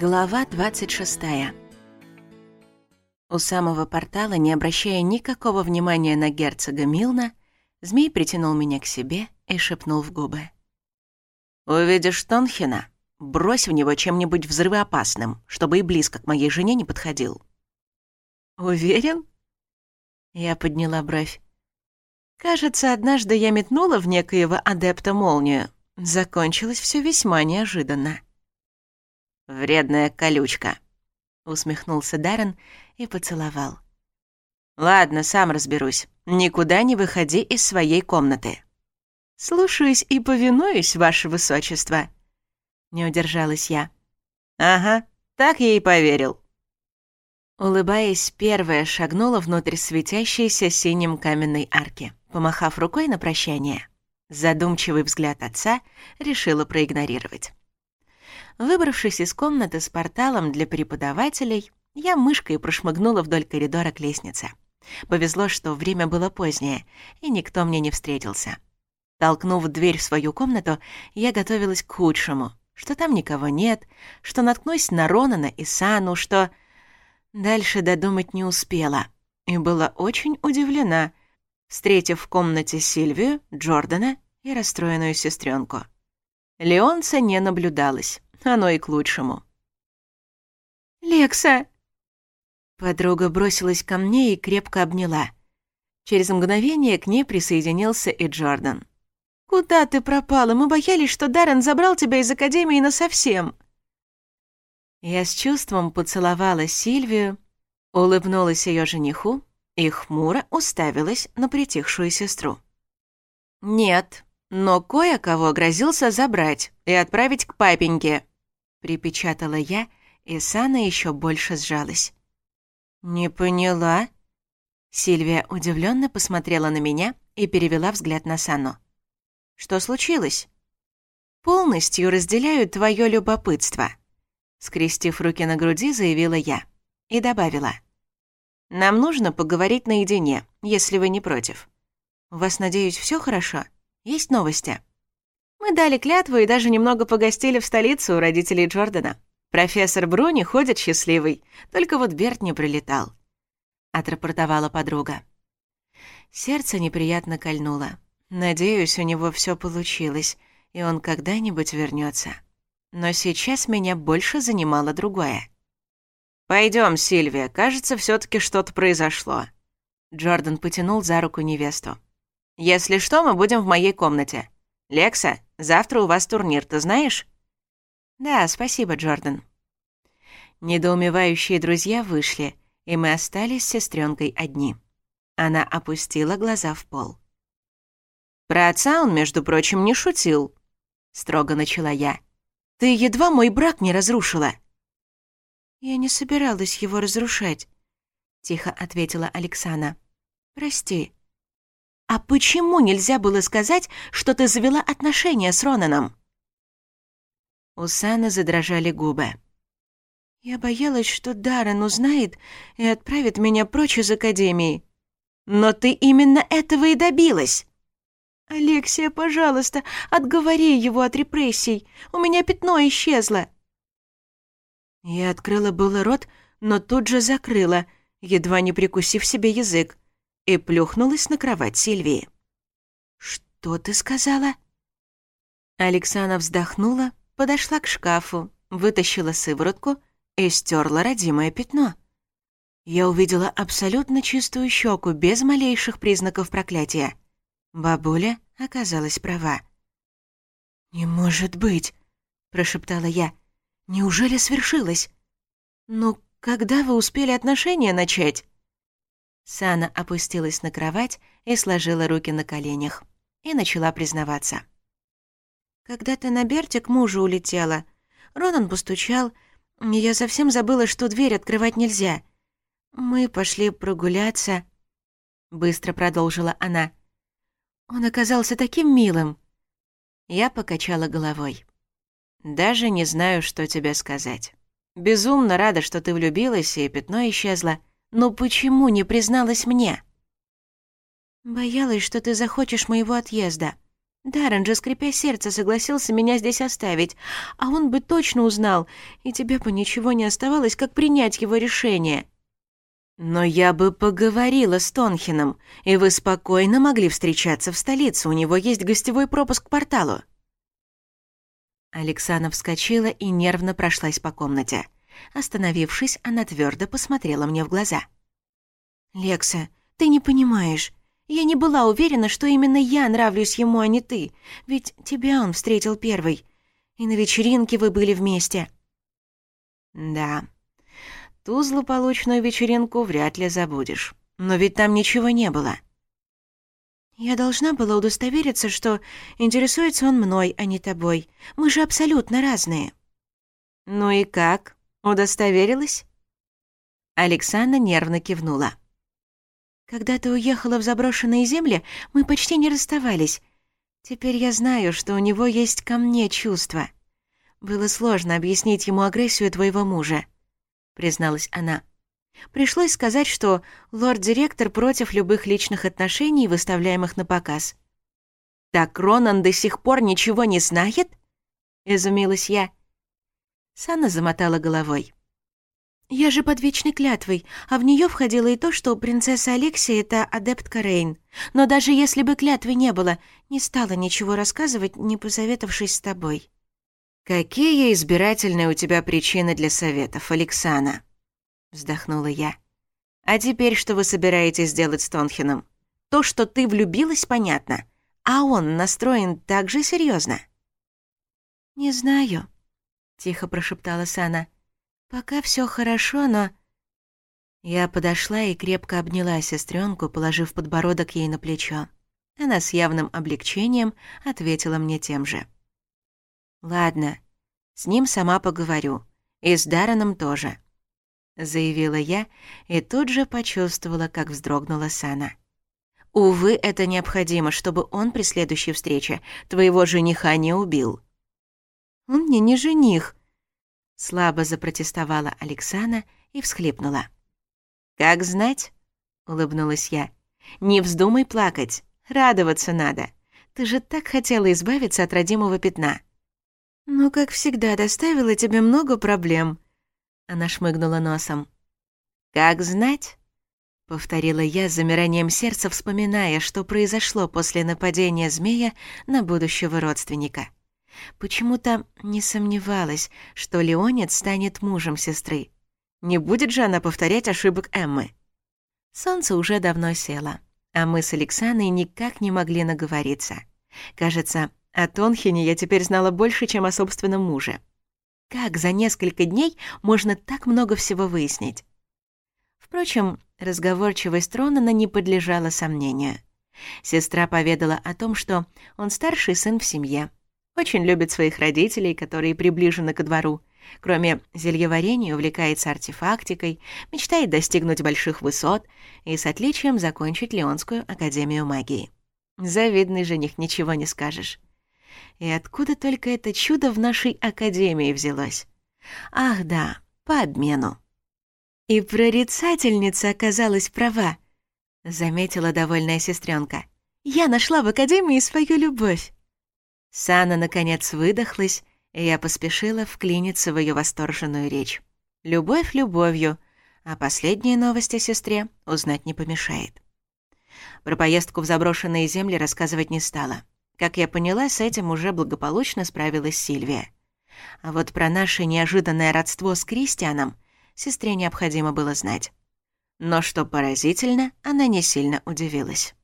Глава 26. У самого портала, не обращая никакого внимания на герцога Милна, змей притянул меня к себе и шепнул в губы. «Увидишь Тонхина? Брось в него чем-нибудь взрывоопасным, чтобы и близко к моей жене не подходил». «Уверен?» Я подняла бровь. «Кажется, однажды я метнула в некоего адепта молнию. Закончилось все весьма неожиданно» вредная колючка!» — усмехнулся Даррен и поцеловал. «Ладно, сам разберусь. Никуда не выходи из своей комнаты». «Слушаюсь и повинуюсь, ваше высочество», — не удержалась я. «Ага, так я и поверил». Улыбаясь, первая шагнула внутрь светящейся синим каменной арки, помахав рукой на прощание. Задумчивый взгляд отца решила проигнорировать. Выбравшись из комнаты с порталом для преподавателей, я мышкой прошмыгнула вдоль коридора к лестнице. Повезло, что время было позднее, и никто мне не встретился. Толкнув дверь в свою комнату, я готовилась к худшему, что там никого нет, что наткнусь на Ронана и Сану, что... Дальше додумать не успела, и была очень удивлена, встретив в комнате Сильвию, Джордана и расстроенную сестренку. Леонца не наблюдалось. Оно и к лучшему. «Лекса!» Подруга бросилась ко мне и крепко обняла. Через мгновение к ней присоединился и Джордан. «Куда ты пропала? Мы боялись, что Даррен забрал тебя из Академии насовсем!» Я с чувством поцеловала Сильвию, улыбнулась ее жениху и хмуро уставилась на притихшую сестру. «Нет, но кое-кого грозился забрать и отправить к папеньке», припечатала я, и Сана еще больше сжалась. «Не поняла?» Сильвия удивленно посмотрела на меня и перевела взгляд на Сану. «Что случилось?» «Полностью разделяю твое любопытство», — скрестив руки на груди, заявила я и добавила. «Нам нужно поговорить наедине, если вы не против. У вас, надеюсь, все хорошо? Есть новости?» Мы дали клятву и даже немного погостили в столицу у родителей Джордана. Профессор Бруни ходит счастливый, только вот Берт не прилетал. Отрапортовала подруга. Сердце неприятно кольнуло. Надеюсь, у него все получилось, и он когда-нибудь вернется. Но сейчас меня больше занимало другое. Пойдем, Сильвия, кажется, все таки что-то произошло». Джордан потянул за руку невесту. «Если что, мы будем в моей комнате. «Лекса, завтра у вас турнир, ты знаешь?» «Да, спасибо, Джордан». Недоумевающие друзья вышли, и мы остались с сестренкой одни. Она опустила глаза в пол. «Про отца он, между прочим, не шутил», — строго начала я. «Ты едва мой брак не разрушила». «Я не собиралась его разрушать», — тихо ответила Александра. «Прости, а почему нельзя было сказать, что ты завела отношения с Ронаном? У Саны задрожали губы. Я боялась, что Даррен узнает и отправит меня прочь из Академии. Но ты именно этого и добилась. «Алексия, пожалуйста, отговори его от репрессий. У меня пятно исчезло». Я открыла было рот, но тут же закрыла, едва не прикусив себе язык и плюхнулась на кровать Сильвии. «Что ты сказала?» Александра вздохнула, подошла к шкафу, вытащила сыворотку и стерла родимое пятно. Я увидела абсолютно чистую щеку без малейших признаков проклятия. Бабуля оказалась права. «Не может быть!» — прошептала я. «Неужели свершилось?» «Ну, когда вы успели отношения начать?» Сана опустилась на кровать и сложила руки на коленях. И начала признаваться. «Когда ты на Берте к мужу улетела, Ронан постучал. Я совсем забыла, что дверь открывать нельзя. Мы пошли прогуляться». Быстро продолжила она. «Он оказался таким милым». Я покачала головой. «Даже не знаю, что тебе сказать. Безумно рада, что ты влюбилась, и пятно исчезло. Но почему не призналась мне?» «Боялась, что ты захочешь моего отъезда. Даррен же, скрипя сердце, согласился меня здесь оставить, а он бы точно узнал, и тебе бы ничего не оставалось, как принять его решение». «Но я бы поговорила с Тонхином, и вы спокойно могли встречаться в столице, у него есть гостевой пропуск к порталу». Александра вскочила и нервно прошлась по комнате. Остановившись, она твердо посмотрела мне в глаза. «Лекса, ты не понимаешь. Я не была уверена, что именно я нравлюсь ему, а не ты. Ведь тебя он встретил первый. И на вечеринке вы были вместе». «Да. Ту злополучную вечеринку вряд ли забудешь. Но ведь там ничего не было». «Я должна была удостовериться, что интересуется он мной, а не тобой. Мы же абсолютно разные». «Ну и как?» «Удостоверилась?» Александра нервно кивнула. «Когда ты уехала в заброшенные земли, мы почти не расставались. Теперь я знаю, что у него есть ко мне чувства. Было сложно объяснить ему агрессию твоего мужа», — призналась она. «Пришлось сказать, что лорд-директор против любых личных отношений, выставляемых на показ». «Так Ронан до сих пор ничего не знает?» — изумилась я. Санна замотала головой. «Я же под вечной клятвой, а в нее входило и то, что принцесса Алексия — это адептка Рейн. Но даже если бы клятвы не было, не стала ничего рассказывать, не посоветовавшись с тобой». «Какие избирательные у тебя причины для советов, Александра?» Вздохнула я. «А теперь что вы собираетесь делать с Тонхеном? То, что ты влюбилась, понятно. А он настроен так же серьезно. «Не знаю», тихо прошептала Сана. Пока все хорошо, но я подошла и крепко обняла сестренку, положив подбородок ей на плечо. Она с явным облегчением ответила мне тем же. «Ладно, с ним сама поговорю. И с Дараном тоже», — заявила я и тут же почувствовала, как вздрогнула Сана. «Увы, это необходимо, чтобы он при следующей встрече твоего жениха не убил», он мне не жених!» Слабо запротестовала Александра и всхлипнула. «Как знать?» — улыбнулась я. «Не вздумай плакать, радоваться надо. Ты же так хотела избавиться от родимого пятна». «Ну, как всегда, доставила тебе много проблем», — она шмыгнула носом. «Как знать?» — повторила я с замиранием сердца, вспоминая, что произошло после нападения змея на будущего родственника. Почему-то не сомневалась, что Леонид станет мужем сестры. Не будет же она повторять ошибок Эммы. Солнце уже давно село, а мы с Александрой никак не могли наговориться. Кажется, о Тонхине я теперь знала больше, чем о собственном муже. Как за несколько дней можно так много всего выяснить? Впрочем, разговорчивость Ронана не подлежала сомнению. Сестра поведала о том, что он старший сын в семье, очень любит своих родителей, которые приближены ко двору. Кроме зельеварения, увлекается артефактикой, мечтает достигнуть больших высот и с отличием закончить Леонскую академию магии. Завидный жених, ничего не скажешь. И откуда только это чудо в нашей академии взялось? Ах да, по обмену. И прорицательница оказалась права, заметила довольная сестренка. Я нашла в академии свою любовь. Сана, наконец, выдохлась, и я поспешила вклиниться в ее восторженную речь. «Любовь любовью», а последние новости сестре узнать не помешает. Про поездку в заброшенные земли рассказывать не стала. Как я поняла, с этим уже благополучно справилась Сильвия. А вот про наше неожиданное родство с Кристианом сестре необходимо было знать. Но, что поразительно, она не сильно удивилась.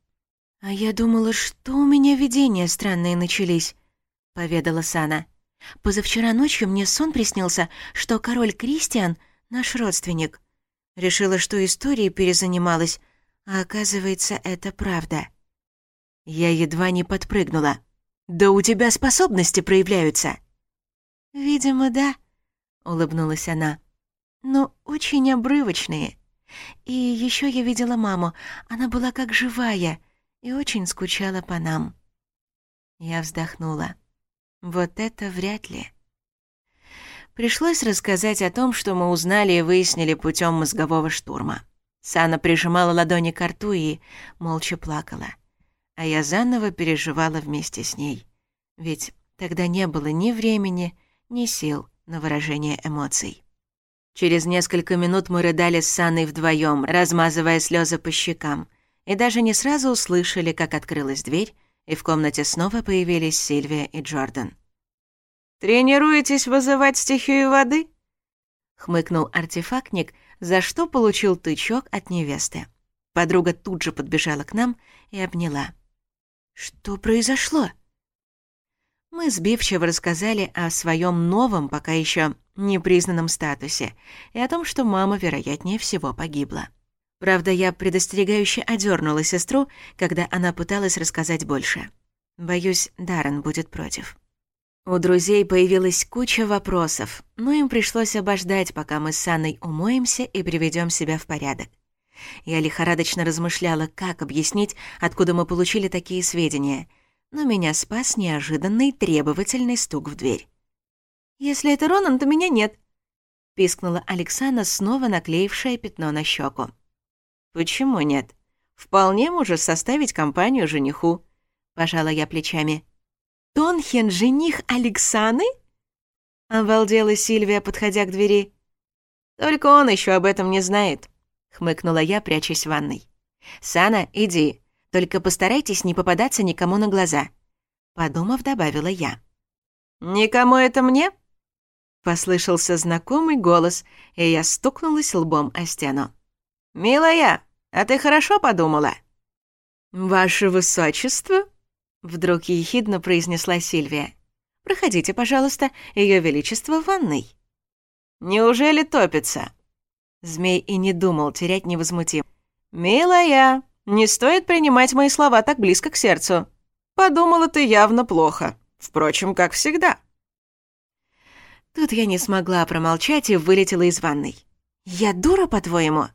«А я думала, что у меня видения странные начались», — поведала Сана. «Позавчера ночью мне сон приснился, что король Кристиан — наш родственник. Решила, что историей перезанималась, а оказывается, это правда». Я едва не подпрыгнула. «Да у тебя способности проявляются!» «Видимо, да», — улыбнулась она. «Но очень обрывочные. И еще я видела маму. Она была как живая и очень скучала по нам. Я вздохнула. Вот это вряд ли. Пришлось рассказать о том, что мы узнали и выяснили путем мозгового штурма. Сана прижимала ладони к рту и молча плакала. А я заново переживала вместе с ней. Ведь тогда не было ни времени, ни сил на выражение эмоций. Через несколько минут мы рыдали с Саной вдвоем, размазывая слезы по щекам, и даже не сразу услышали, как открылась дверь, и в комнате снова появились Сильвия и Джордан. «Тренируетесь вызывать стихию воды?» — хмыкнул артефактник, за что получил тычок от невесты. Подруга тут же подбежала к нам и обняла. «Что произошло?» Мы сбивчиво рассказали о своем новом, пока еще непризнанном статусе и о том, что мама, вероятнее всего, погибла. Правда, я предостерегающе одернула сестру, когда она пыталась рассказать больше. Боюсь, Даррен будет против. У друзей появилась куча вопросов, но им пришлось обождать, пока мы с Саной умоемся и приведем себя в порядок. Я лихорадочно размышляла, как объяснить, откуда мы получили такие сведения, но меня спас неожиданный требовательный стук в дверь. «Если это Ронан, то меня нет», — пискнула Александра, снова наклеившая пятно на щеку. «Почему нет? Вполне можешь составить компанию жениху», — пожала я плечами. «Тонхен — жених Алексаны?» — обалдела Сильвия, подходя к двери. «Только он еще об этом не знает», — хмыкнула я, прячась в ванной. «Сана, иди, только постарайтесь не попадаться никому на глаза», — подумав, добавила я. «Никому это мне?» Послышался знакомый голос, и я стукнулась лбом о стену. «Милая, а ты хорошо подумала?» «Ваше высочество?» — вдруг ехидно произнесла Сильвия. «Проходите, пожалуйста, Ее Величество в ванной». «Неужели топится?» Змей и не думал терять невозмутим. «Милая, не стоит принимать мои слова так близко к сердцу. Подумала ты явно плохо. Впрочем, как всегда». Тут я не смогла промолчать и вылетела из ванной. «Я дура, по-твоему?»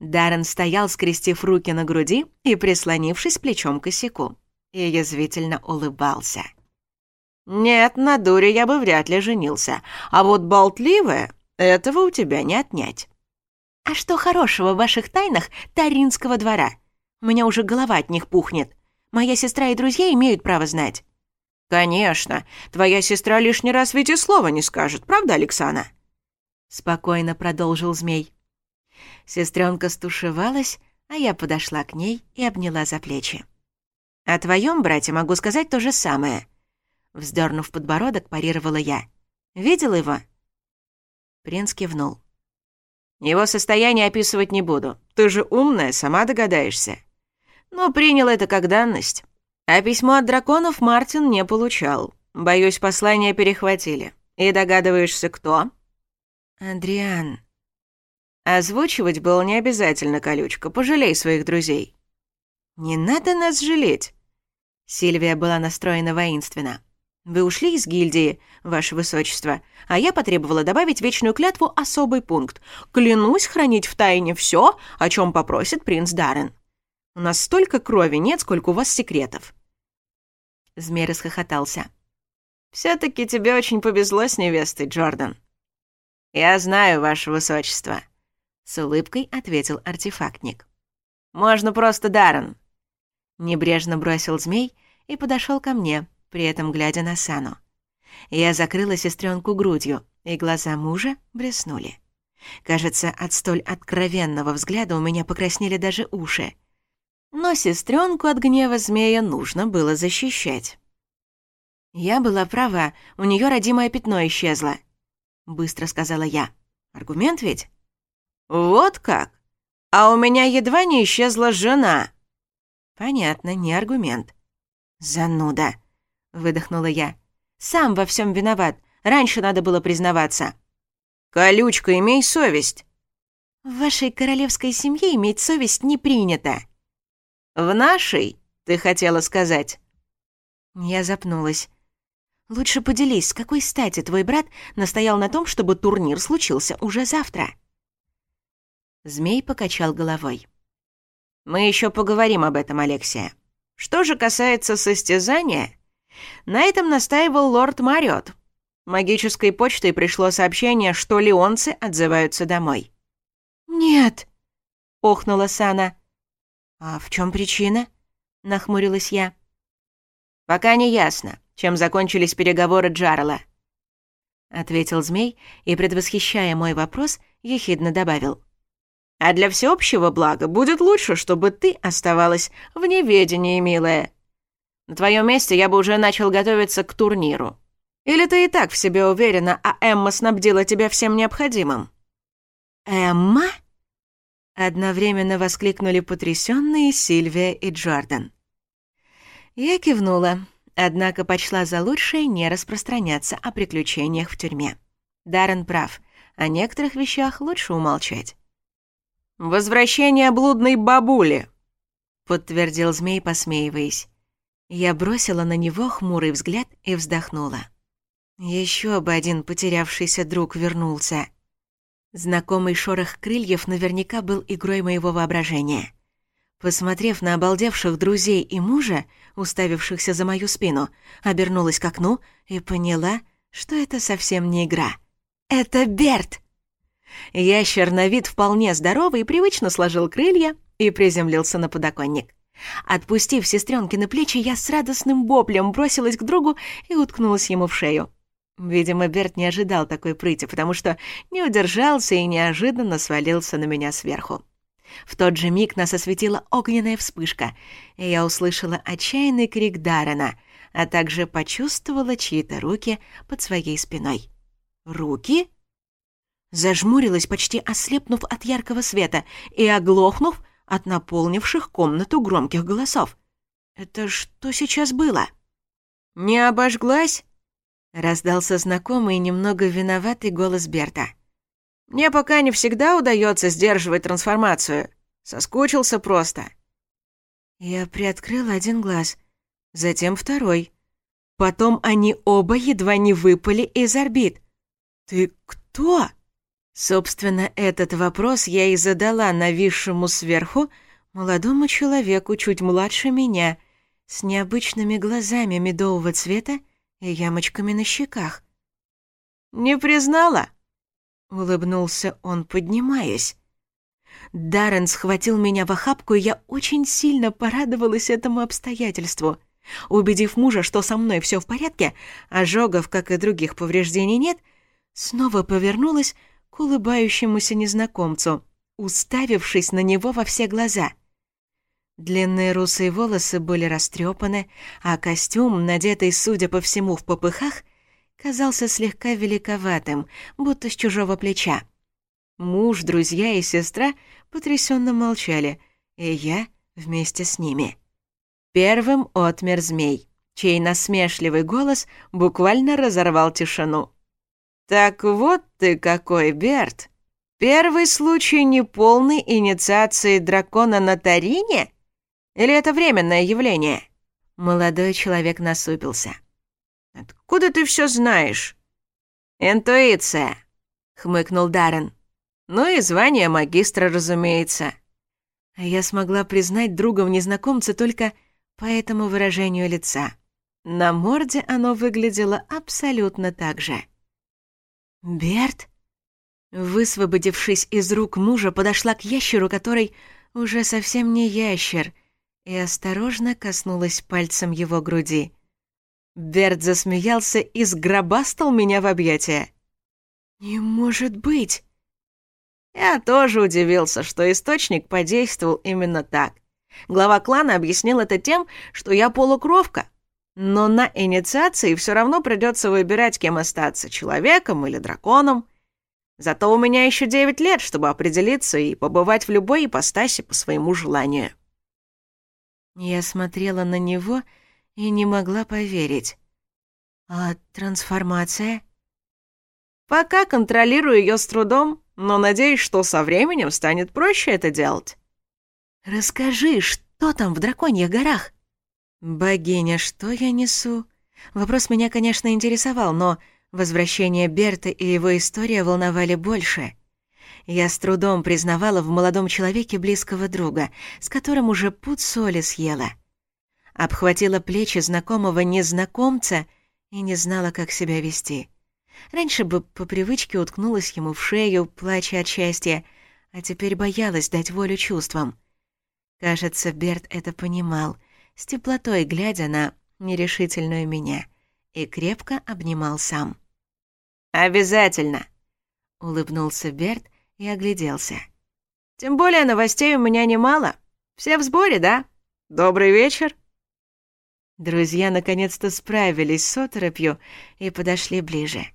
Даррен стоял, скрестив руки на груди и прислонившись плечом к косяку, и язвительно улыбался. «Нет, на дуре я бы вряд ли женился, а вот болтливая этого у тебя не отнять». «А что хорошего в ваших тайнах Таринского двора? У меня уже голова от них пухнет. Моя сестра и друзья имеют право знать». «Конечно. Твоя сестра лишний раз ведь и слова не скажет, правда, Александра?» Спокойно продолжил змей. Сестренка стушевалась, а я подошла к ней и обняла за плечи. «О твоем брате могу сказать то же самое», — вздернув подбородок, парировала я. «Видел его?» Принц кивнул. «Его состояние описывать не буду. Ты же умная, сама догадаешься». Ну принял это как данность. А письмо от драконов Мартин не получал. Боюсь, послание перехватили. И догадываешься, кто? «Адриан», Озвучивать было не обязательно, колючка, пожалей своих друзей. «Не надо нас жалеть!» Сильвия была настроена воинственно. «Вы ушли из гильдии, ваше высочество, а я потребовала добавить вечную клятву особый пункт. Клянусь хранить в тайне все, о чем попросит принц Даррен. У нас столько крови нет, сколько у вас секретов». Змей расхохотался. все таки тебе очень повезло с невестой, Джордан». «Я знаю, ваше высочество», с улыбкой ответил артефактник. «Можно просто Даррен!» Небрежно бросил змей и подошел ко мне, при этом глядя на Сану. Я закрыла сестренку грудью, и глаза мужа блеснули. Кажется, от столь откровенного взгляда у меня покраснели даже уши. Но сестренку от гнева змея нужно было защищать. «Я была права, у нее родимое пятно исчезло», — быстро сказала я. «Аргумент ведь?» «Вот как? А у меня едва не исчезла жена». «Понятно, не аргумент». «Зануда», — выдохнула я. «Сам во всем виноват. Раньше надо было признаваться». «Колючка, имей совесть». «В вашей королевской семье иметь совесть не принято». «В нашей, ты хотела сказать?» Я запнулась. «Лучше поделись, с какой стати твой брат настоял на том, чтобы турнир случился уже завтра?» Змей покачал головой. «Мы еще поговорим об этом, Алексия. Что же касается состязания, на этом настаивал лорд Мариот. Магической почтой пришло сообщение, что леонцы отзываются домой». «Нет», — охнула Сана. «А в чем причина?» — нахмурилась я. «Пока не ясно, чем закончились переговоры Джарла», — ответил змей и, предвосхищая мой вопрос, ехидно добавил. А для всеобщего блага будет лучше, чтобы ты оставалась в неведении, милая. На твоем месте я бы уже начал готовиться к турниру. Или ты и так в себе уверена, а Эмма снабдила тебя всем необходимым?» «Эмма?» Одновременно воскликнули потрясенные Сильвия и Джордан. Я кивнула, однако пошла за лучшее не распространяться о приключениях в тюрьме. Даррен прав, о некоторых вещах лучше умолчать. «Возвращение блудной бабули», — подтвердил змей, посмеиваясь. Я бросила на него хмурый взгляд и вздохнула. Еще бы один потерявшийся друг вернулся. Знакомый шорох крыльев наверняка был игрой моего воображения. Посмотрев на обалдевших друзей и мужа, уставившихся за мою спину, обернулась к окну и поняла, что это совсем не игра. «Это Берт!» Ящер на вид вполне здоровый и привычно сложил крылья и приземлился на подоконник. Отпустив сестренки на плечи, я с радостным воплем бросилась к другу и уткнулась ему в шею. Видимо, Берт не ожидал такой прыти, потому что не удержался и неожиданно свалился на меня сверху. В тот же миг нас осветила огненная вспышка, и я услышала отчаянный крик Дарена, а также почувствовала чьи-то руки под своей спиной. «Руки?» зажмурилась, почти ослепнув от яркого света и оглохнув от наполнивших комнату громких голосов. «Это что сейчас было?» «Не обожглась?» — раздался знакомый и немного виноватый голос Берта. «Мне пока не всегда удается сдерживать трансформацию. Соскучился просто». Я приоткрыл один глаз, затем второй. Потом они оба едва не выпали из орбит. «Ты кто?» Собственно, этот вопрос я и задала нависшему сверху молодому человеку, чуть младше меня, с необычными глазами медового цвета и ямочками на щеках. «Не признала?» — улыбнулся он, поднимаясь. Даррен схватил меня в охапку, и я очень сильно порадовалась этому обстоятельству. Убедив мужа, что со мной все в порядке, а ожогов, как и других повреждений, нет, снова повернулась, улыбающемуся незнакомцу, уставившись на него во все глаза. Длинные русые волосы были растрепаны, а костюм, надетый, судя по всему, в попыхах, казался слегка великоватым, будто с чужого плеча. Муж, друзья и сестра потрясенно молчали, и я вместе с ними. Первым отмер змей, чей насмешливый голос буквально разорвал тишину. Так вот ты какой, Берт. Первый случай неполной инициации дракона на Тарине? Или это временное явление? Молодой человек насупился. Откуда ты все знаешь? Интуиция, хмыкнул Даррен. Ну и звание магистра, разумеется. Я смогла признать другом незнакомца только по этому выражению лица. На морде оно выглядело абсолютно так же. «Берт?» Высвободившись из рук мужа, подошла к ящеру, который уже совсем не ящер, и осторожно коснулась пальцем его груди. Берт засмеялся и сгробастал меня в объятия. «Не может быть!» Я тоже удивился, что источник подействовал именно так. Глава клана объяснил это тем, что я полукровка, но на инициации все равно придется выбирать, кем остаться, человеком или драконом. Зато у меня еще 9 лет, чтобы определиться и побывать в любой ипостаси по своему желанию. Я смотрела на него и не могла поверить. А трансформация? Пока контролирую ее с трудом, но надеюсь, что со временем станет проще это делать. Расскажи, что там в драконьих горах? «Богиня, что я несу?» Вопрос меня, конечно, интересовал, но возвращение Берта и его история волновали больше. Я с трудом признавала в молодом человеке близкого друга, с которым уже пуд соли съела. Обхватила плечи знакомого незнакомца и не знала, как себя вести. Раньше бы по привычке уткнулась ему в шею, плача от счастья, а теперь боялась дать волю чувствам. Кажется, Берт это понимал — с теплотой глядя на нерешительную меня, и крепко обнимал сам. «Обязательно!» — улыбнулся Берт и огляделся. «Тем более новостей у меня немало. Все в сборе, да? Добрый вечер!» Друзья наконец-то справились с оторопью и подошли ближе.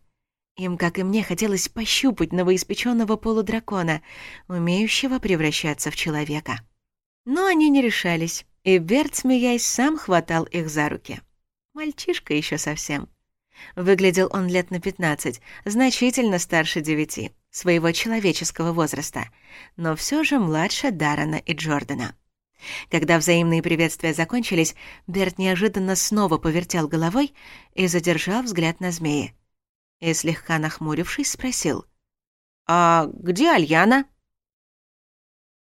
Им, как и мне, хотелось пощупать новоиспеченного полудракона, умеющего превращаться в человека. Но они не решались. И Берт, смеясь, сам хватал их за руки. Мальчишка еще совсем. Выглядел он лет на 15, значительно старше девяти, своего человеческого возраста, но все же младше Дарана и Джордана. Когда взаимные приветствия закончились, Берт неожиданно снова повертел головой и задержал взгляд на змеи. И, слегка нахмурившись, спросил. «А где Альяна?»